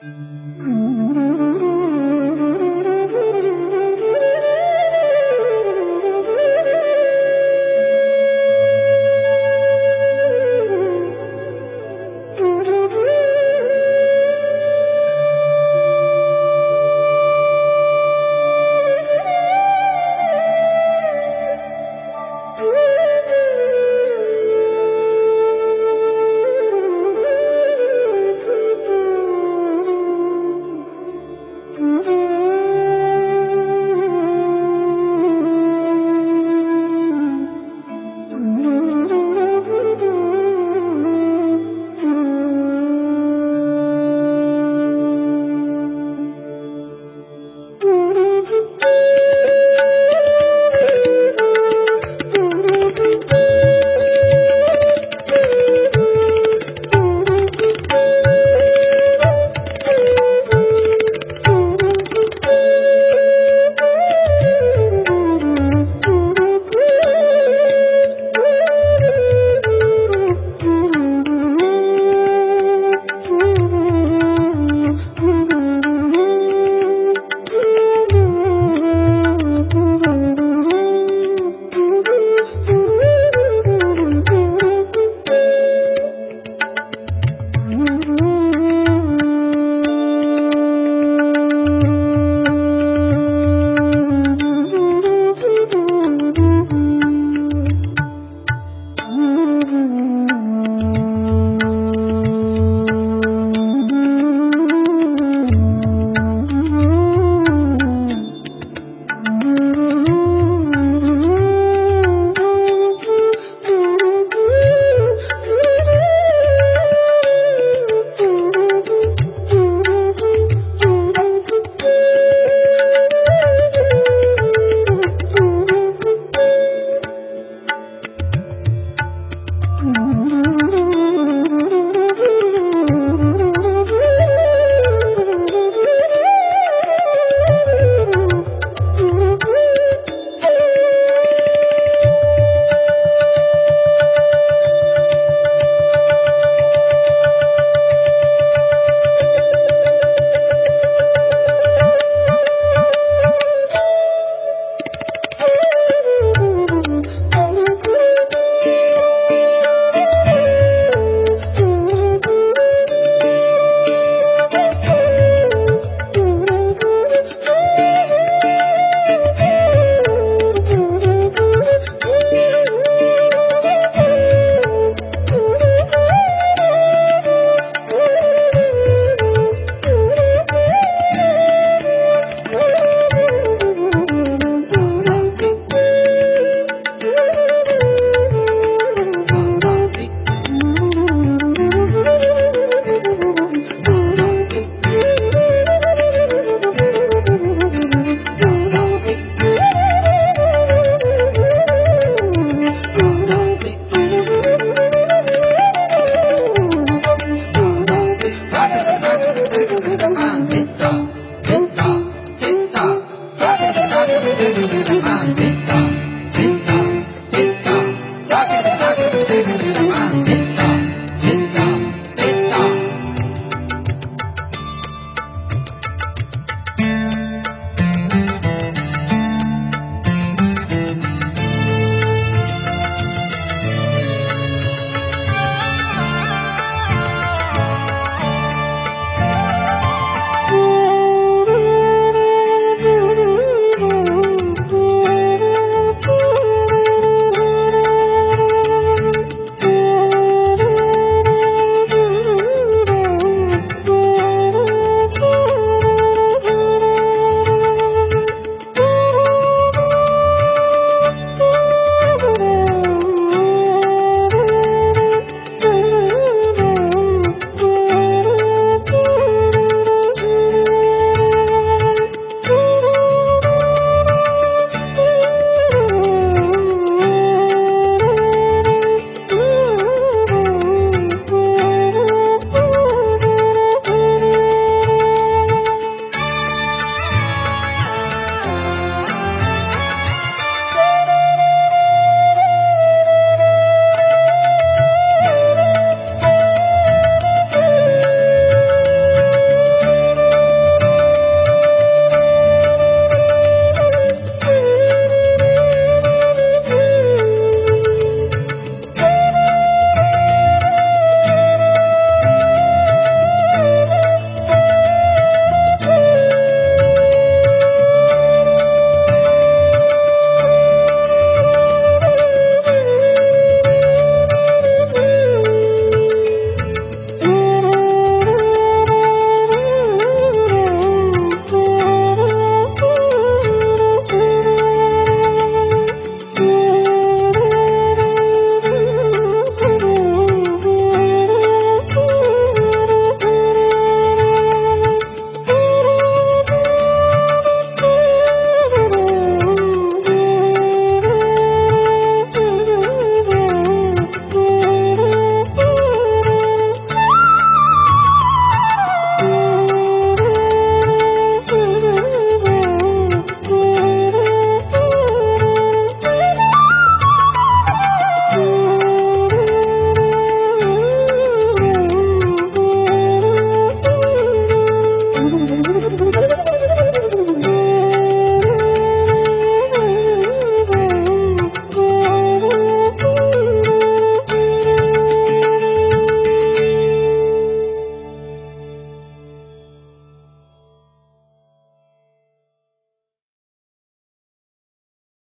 Mm-hmm.